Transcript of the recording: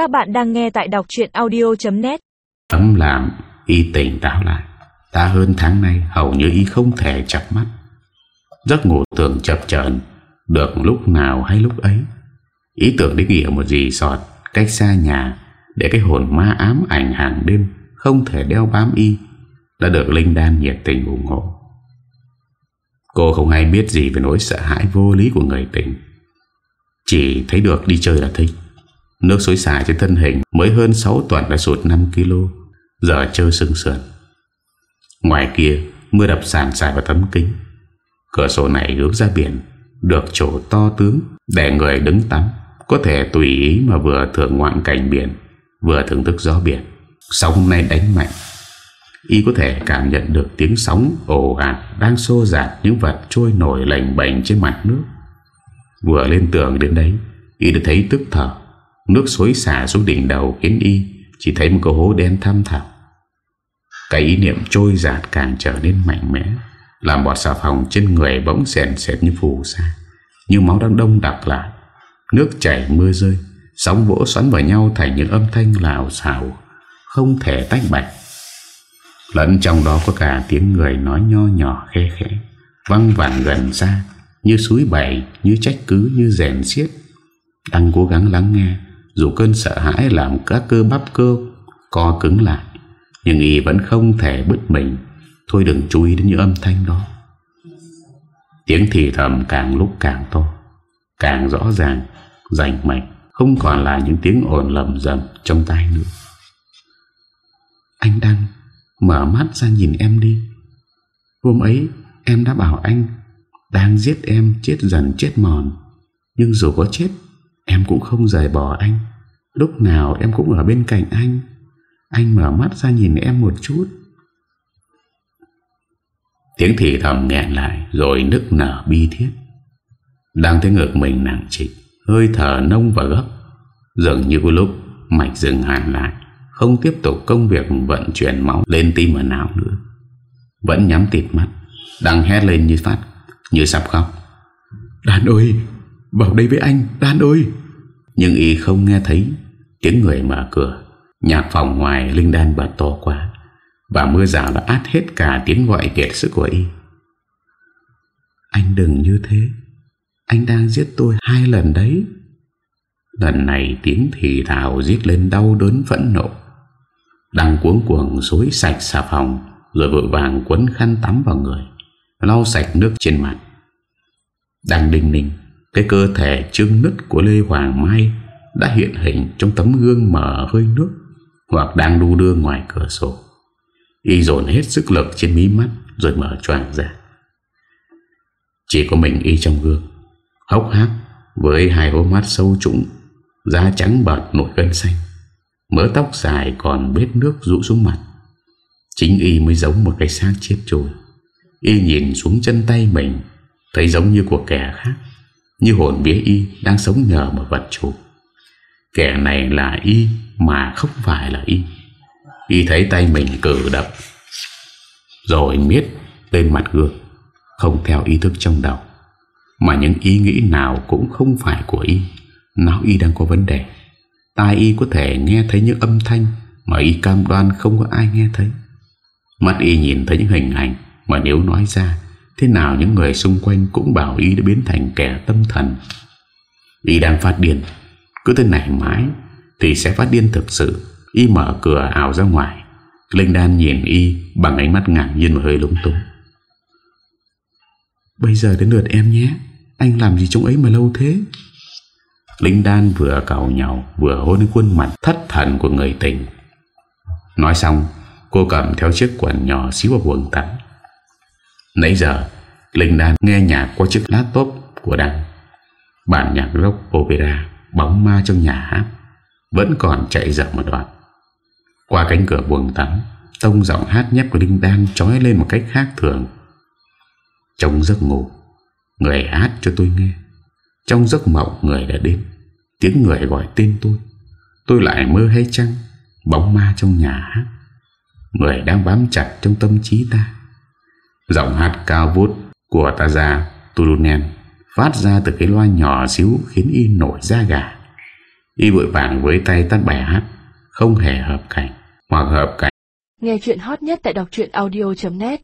Các bạn đang nghe tại đọc chuyện audio.net Ấm làm y tỉnh táo lại. Đã hơn tháng nay hầu như y không thể chập mắt. Giấc ngủ tưởng chập chờn, Được lúc nào hay lúc ấy. Ý tưởng đến nghỉ ở một gì sọt Cách xa nhà, Để cái hồn ma ám ảnh hàng đêm, Không thể đeo bám y, Đã được Linh Đan nhiệt tình ủng hộ. Cô không hay biết gì về nỗi sợ hãi vô lý của người tình. Chỉ thấy được đi chơi là thích. Nước xối xả trên thân hình Mới hơn 6 tuần đã sụt 5kg Giờ chơi sưng sườn. Ngoài kia Mưa đập sàn xài vào tấm kính. Cửa sổ này hướng ra biển Được chỗ to tướng Để người đứng tắm Có thể tùy ý mà vừa thưởng ngoạn cảnh biển Vừa thưởng thức gió biển. Sóng hôm nay đánh mạnh. Y có thể cảm nhận được tiếng sóng ồ ạt đang xô dạt những vật trôi nổi lành bành trên mặt nước. Vừa lên tường đến đấy, Y đã thấy tức thở. Nước xối xả xuống đỉnh đầu khiến Y chỉ thấy một cái hố đen thăm thẳm. Cái ý niệm trôi dạt càng trở nên mạnh mẽ, làm bọt xà phòng trên người bỗng sèn sệt như phù sa, như máu đang đông đặc lại. Nước chảy mưa rơi, sóng vỗ xoắn vào nhau thành những âm thanh lào xào, không thể tách bạch. Lẫn trong đó có cả tiếng người nói nho nhỏ khe khẽ Văng vẳng gần xa Như suối bày Như trách cứ Như rèn xiết Đang cố gắng lắng nghe dù cơn sợ hãi làm các cơ bắp cơ Co cứng lại, Nhưng y vẫn không thể bứt mình. Thôi đừng chú ý đến những âm thanh đó. Tiếng thì thầm càng lúc càng to, Càng rõ ràng, Rành mạch, Không còn là những tiếng ồn lầm rầm trong tai nữa. Anh đang Mở mắt ra nhìn em đi. Hôm ấy em đã bảo anh Đang giết em chết dần chết mòn, Nhưng dù có chết Em cũng không rời bỏ anh. Lúc nào em cũng ở bên cạnh anh. Anh mở mắt ra nhìn em một chút. Tiếng thì thầm nghẹn lại Rồi nức nở bi thiết. Đang thấy ngực mình nặng trịch Hơi thở nông và gấp. Dường như lúc mạch dừng hẳn lại không tiếp tục công việc vận chuyển máu lên tim và não nữa. Vẫn nhắm tịt mắt Đang hét lên như phát Như sắp khóc. Đàn ơi vào đây với anh, Đan ơi. Nhưng y không nghe thấy Tiếng người mở cửa. Nhạc phòng ngoài Linh Đan bật to quá. Và mưa rào đã át hết cả tiếng gọi kiệt sức của y. Anh đừng như thế. Anh đang giết tôi hai lần đấy. Lần này tiếng thì thảo giết lên đau đớn phẫn nộ. Đang cuống cuồng xối sạch xà phòng, Rồi vội vàng quấn khăn tắm vào người, Lau sạch nước trên mặt. Đang đinh ninh cái cơ thể trưng nứt của Lê Hoàng Mai Đã hiện hình trong tấm gương mở hơi nước Hoặc đang đu đưa ngoài cửa sổ. Y dồn hết sức lực trên mí mắt Rồi mở choàng ra. Chỉ có mình Y trong gương, Hốc hác Với hai hố mắt sâu trũng, Da trắng bật nổi gân xanh, Mớ tóc dài còn bết nước rũ xuống mặt. Chính y mới giống một cái xác chết trôi. Y nhìn xuống chân tay mình, Thấy giống như của kẻ khác. Như hồn vía y đang sống nhờ một vật chủ. Kẻ này là y Mà không phải là y. Y thấy tay mình cử đập Rồi miết lên mặt gương, Không theo ý thức trong đầu. Mà những ý nghĩ nào cũng không phải của y Não y đang có vấn đề. Tai y có thể nghe thấy những âm thanh Mà y cam đoan không có ai nghe thấy. Mắt y nhìn thấy những hình ảnh Mà nếu nói ra Thế nào những người xung quanh cũng bảo y đã biến thành kẻ tâm thần. Y đang phát điên. Cứ thế này mãi Thì sẽ phát điên thực sự. Y mở cửa ảo ra ngoài. Linh Đan nhìn y bằng ánh mắt ngạc nhiên và hơi lúng túng. Bây giờ đến lượt em nhé. Anh làm gì trong ấy mà lâu thế? Linh Đan vừa cầu nhau Vừa hôn khuôn mặt thất thần của người tình. Nói xong, Cô cầm theo chiếc quần nhỏ xíu vào quần tắm. Nãy giờ, Linh Đan nghe nhạc qua chiếc laptop của Đăng Bản nhạc rock opera Bóng ma trong nhà hát Vẫn còn chạy dở một đoạn. Qua cánh cửa buồng tắm, Tông giọng hát nhép của Linh Đan Trói lên một cách khác thường. Trong giấc ngủ, Người hát cho tôi nghe. Trong giấc mộng, người đã đến. Tiếng người gọi tên tôi. Tôi lại mơ hay chăng? Bóng ma trong nhà hát. Người đang bám chặt trong tâm trí ta. Giọng hát cao vút Của Taza già Turunen Phát ra từ cái loa nhỏ xíu Khiến y nổi da gà. Y vội vàng với tay tắt bài hát, Không hề hợp cảnh Hoặc hợp cảnh. Nghe chuyện hot nhất tại đọc audio.net